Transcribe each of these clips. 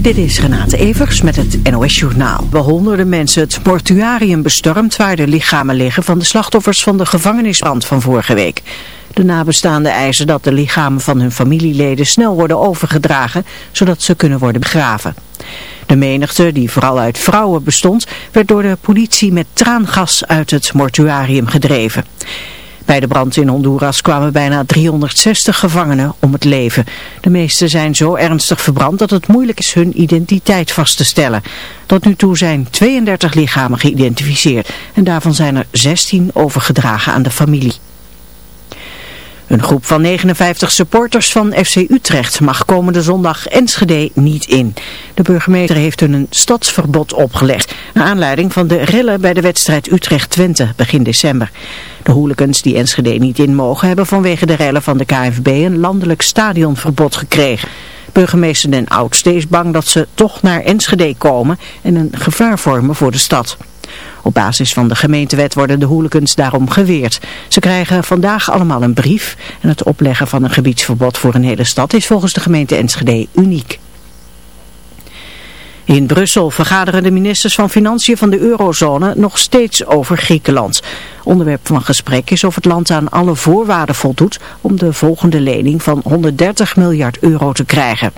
Dit is Renate Evers met het NOS Journaal. We honderden mensen het mortuarium bestormd waar de lichamen liggen van de slachtoffers van de gevangenisbrand van vorige week. De nabestaanden eisen dat de lichamen van hun familieleden snel worden overgedragen, zodat ze kunnen worden begraven. De menigte, die vooral uit vrouwen bestond, werd door de politie met traangas uit het mortuarium gedreven. Bij de brand in Honduras kwamen bijna 360 gevangenen om het leven. De meeste zijn zo ernstig verbrand dat het moeilijk is hun identiteit vast te stellen. Tot nu toe zijn 32 lichamen geïdentificeerd en daarvan zijn er 16 overgedragen aan de familie. Een groep van 59 supporters van FC Utrecht mag komende zondag Enschede niet in. De burgemeester heeft hun een stadsverbod opgelegd, naar aanleiding van de rellen bij de wedstrijd Utrecht-Twente begin december. De hooligans die Enschede niet in mogen hebben vanwege de rellen van de KNVB een landelijk stadionverbod gekregen. Burgemeester Den Oudste is bang dat ze toch naar Enschede komen en een gevaar vormen voor de stad. Op basis van de gemeentewet worden de hooligans daarom geweerd. Ze krijgen vandaag allemaal een brief en het opleggen van een gebiedsverbod voor een hele stad is volgens de gemeente Enschede uniek. In Brussel vergaderen de ministers van Financiën van de eurozone nog steeds over Griekenland. Onderwerp van gesprek is of het land aan alle voorwaarden voldoet om de volgende lening van 130 miljard euro te krijgen.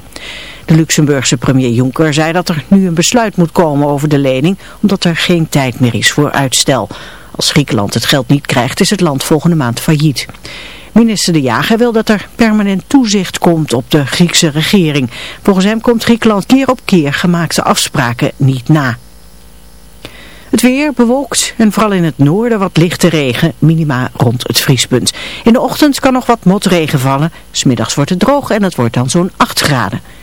De Luxemburgse premier Juncker zei dat er nu een besluit moet komen over de lening, omdat er geen tijd meer is voor uitstel. Als Griekenland het geld niet krijgt, is het land volgende maand failliet. Minister De Jager wil dat er permanent toezicht komt op de Griekse regering. Volgens hem komt Griekenland keer op keer gemaakte afspraken niet na. Het weer bewolkt en vooral in het noorden wat lichte regen, minima rond het vriespunt. In de ochtend kan nog wat motregen vallen, smiddags wordt het droog en het wordt dan zo'n 8 graden.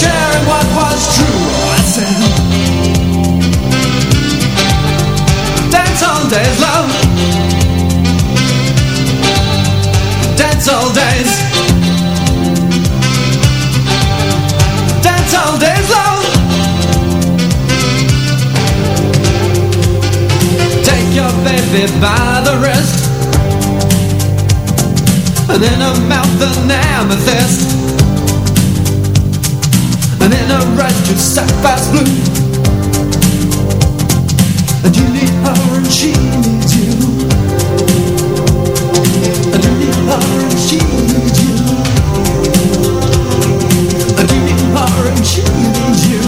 sharing what was true. I dance all days, love. Dance all days. Dance all days, love. Take your baby by the wrist. And in her mouth an amethyst you need her and she needs you you need her and she needs you you need her and she needs you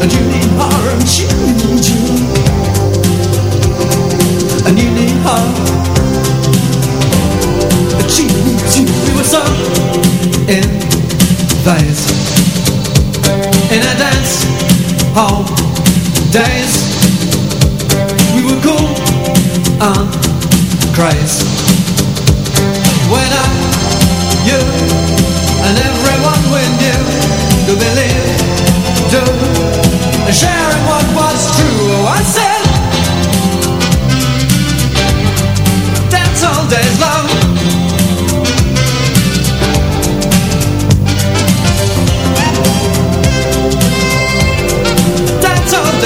And you need days In a dance hall days We were cool and crazy When I, you and everyone we knew To believe, do, share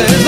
soledad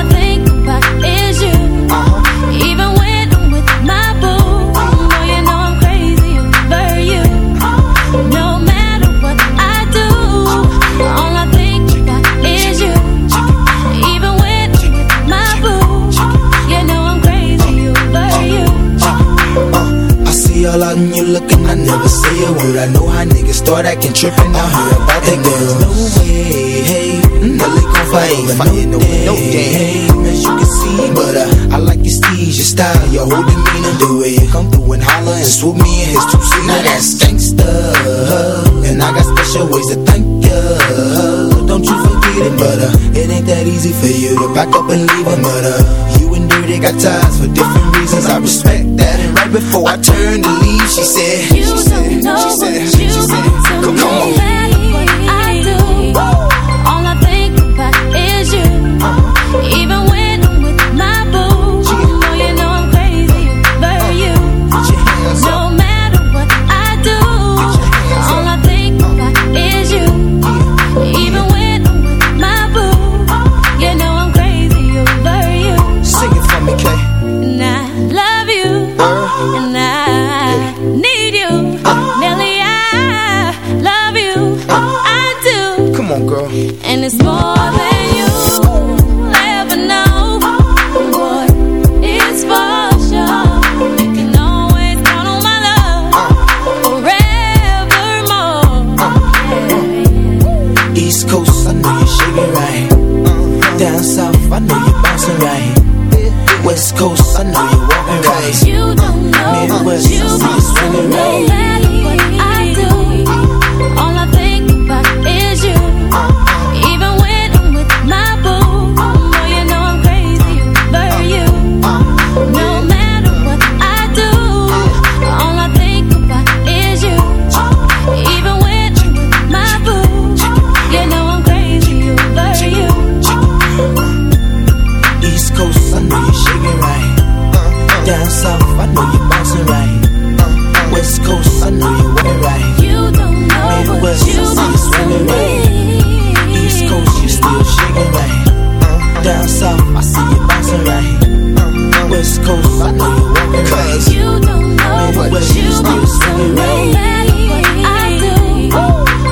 never say a word. I know how niggas start acting trippin'. I heard about that girl. No way, hey, Nelly gon' fight, fight no day, no day. Hey, as you can see, but uh, I like your steez, your style, your whole demeanor, the way you come through and holler and swoop me in his two seat. Now that's gangsta, and I got special ways to thank ya. Don't you forget it, but uh, it ain't that easy for you to back up and leave but uh, you and Dirty got ties for different reasons. I respect that, and right before I turned to leave, she said, You she said, don't know she said, what she you said, come on. and it's more Know you bouncing right. Uh, West Coast, I know you wear right. Midwest, I see you swimming right. East Coast, you still shaking right. Down south, I see you bouncing right. West Coast, I know you wear right. You don't know Midwest, what you still singing right. I do. Ooh.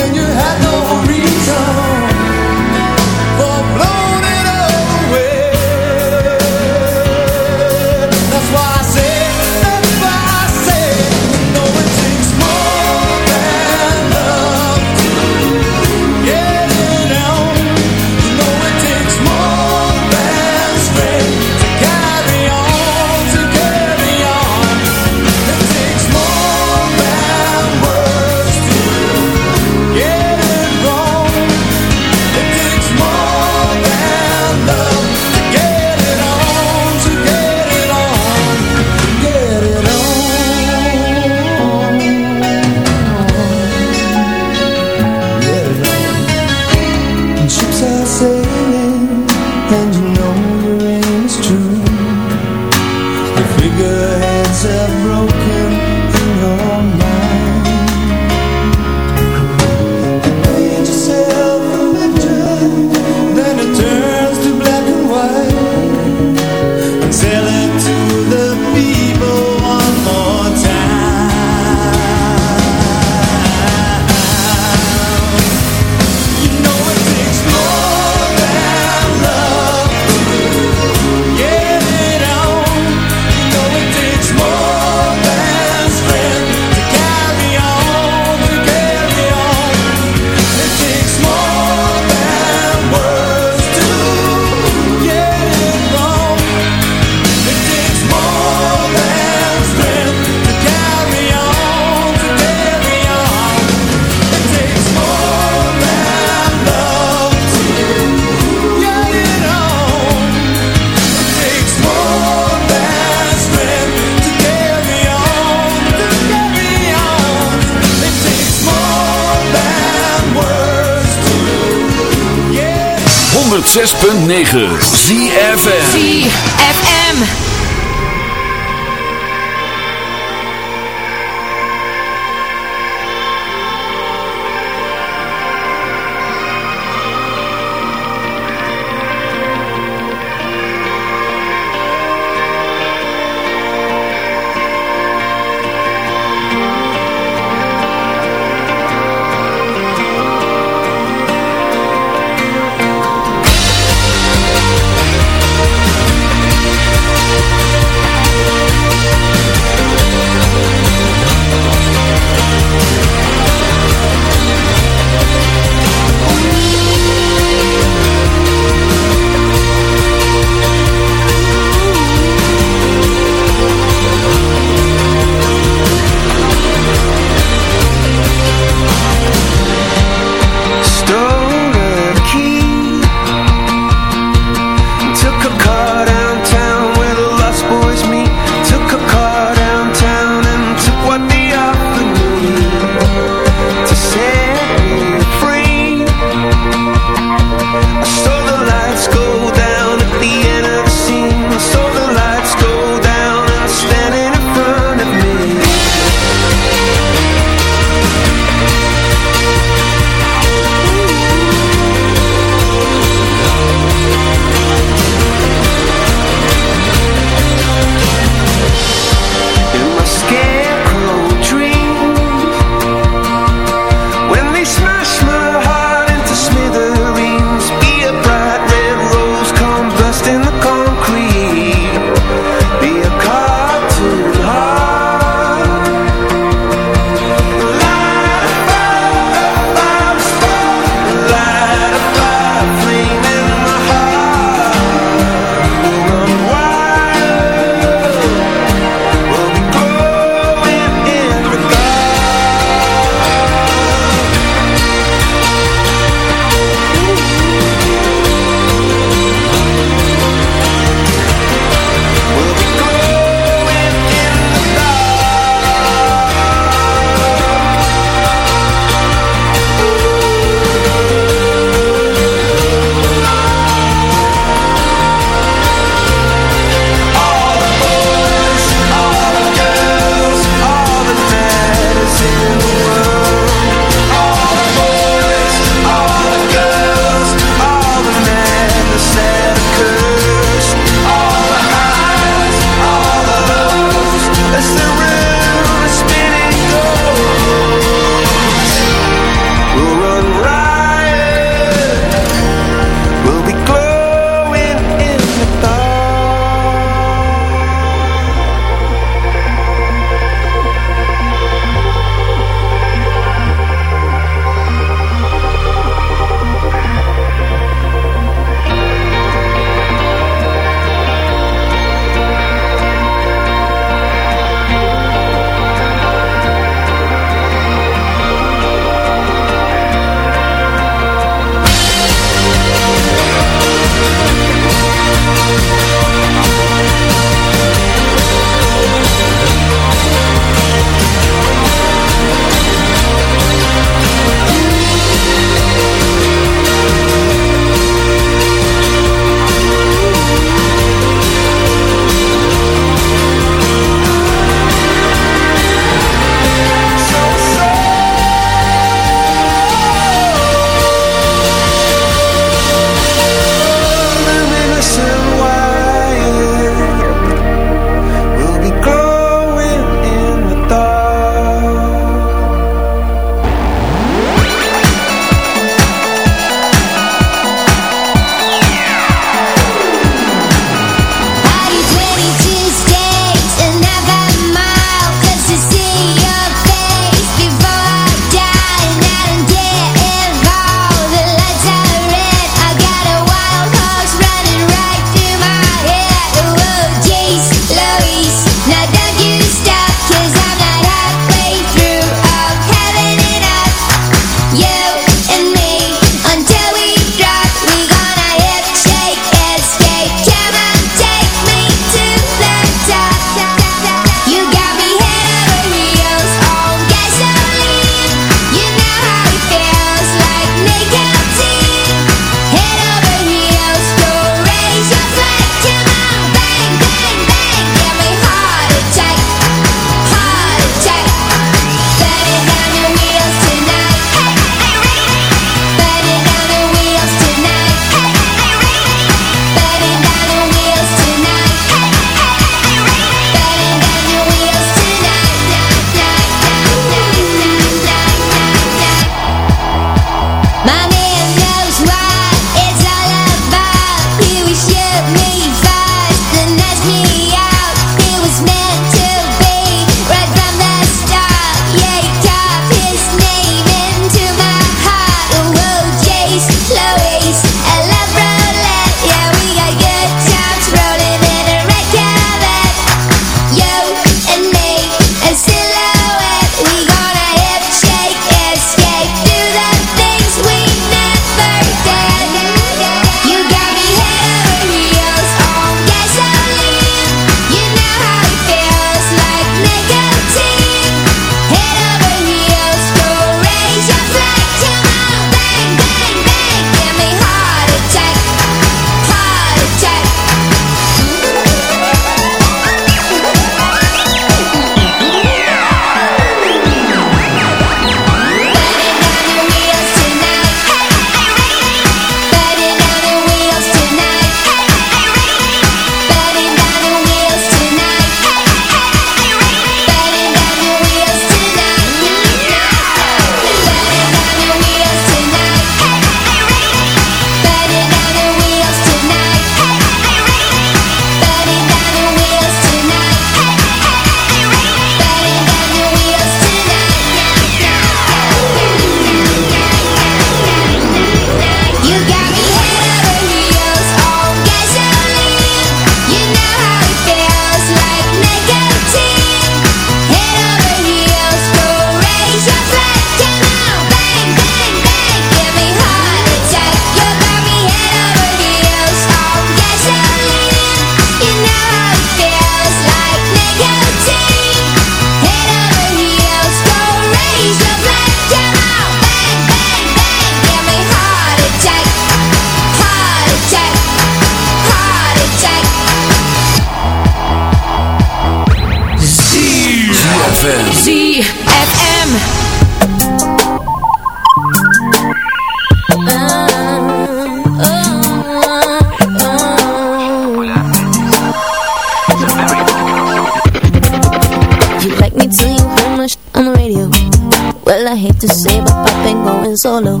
Going solo.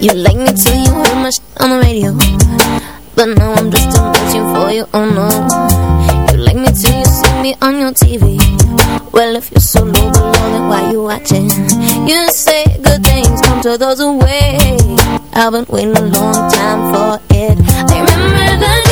You like me till you heard my shit on the radio. But now I'm just too much for you, oh no. You like me till you see me on your TV. Well, if you're so low below, then why you watching? You say good things come to those who wait. I've been waiting a long time for it. I remember the